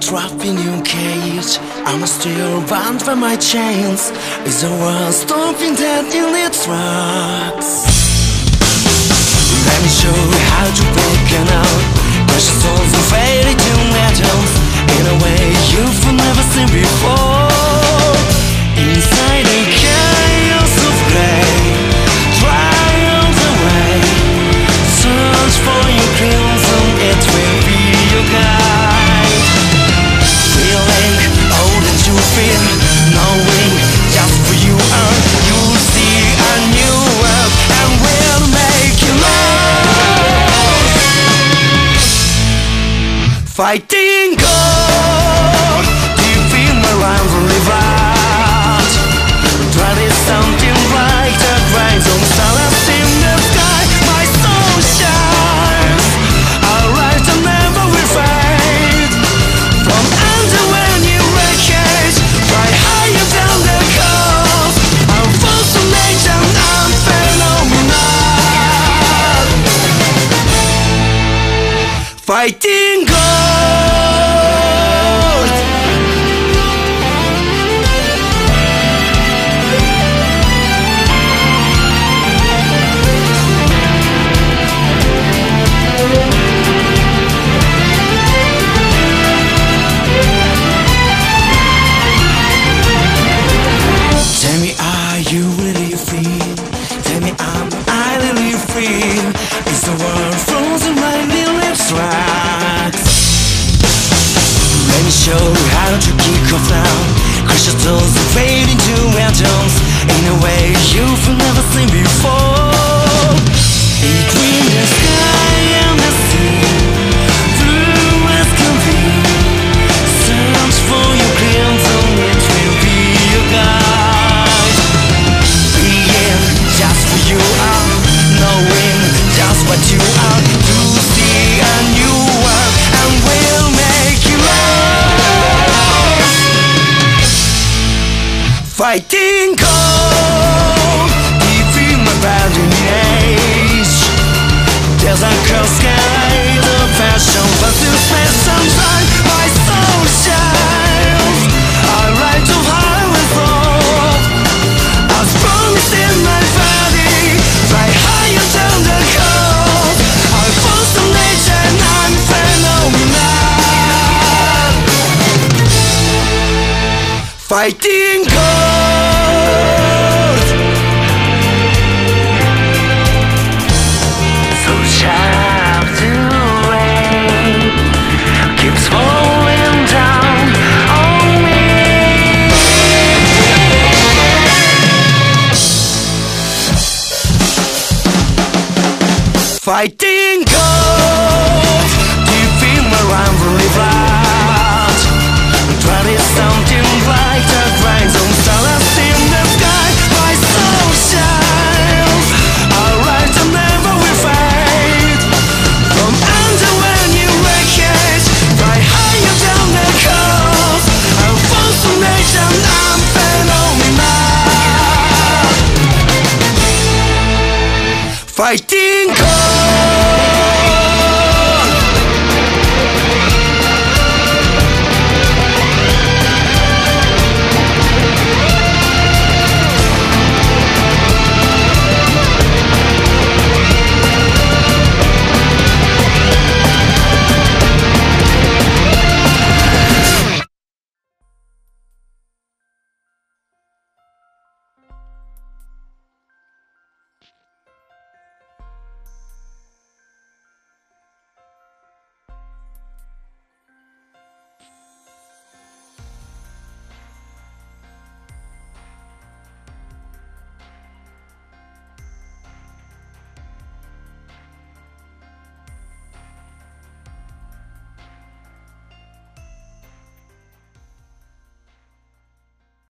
trapped in your cage. I'm still bound by my chains. Is the world stopping dead in its tracks? Let me show you how to break out. Precious souls are faded to metals Fighting gold, do you feel my rivalry right? Try is something bright that grinds on stars in the sky. My soul shines. Our light and never will fade. From under when you wreckage, fly higher down the coast. I'm full of nature, I'm phenomenal. Fighting gold. You really free? Tell me, am I really free? Is the world frozen right in its tracks? Let me show you how to kick off now. Crystals fade into atoms in a way you've never seen before. Fighting gold, defeat my bounding age. There's a curse sky, the passion versus space sunshine. My soul shines. I ride to high with hope. I was promised in my body, fly higher down the coast. I found some nature and I'm phenomenal. Fighting gold. Fighting do you feel my rivalry blood? Try is something bright that grinds on stars in the sky. My soul shines. Light and never will fade. From under when you wreckage, fly higher down the coast. I'm full of nature, I'm phenomenal. Fighting gold.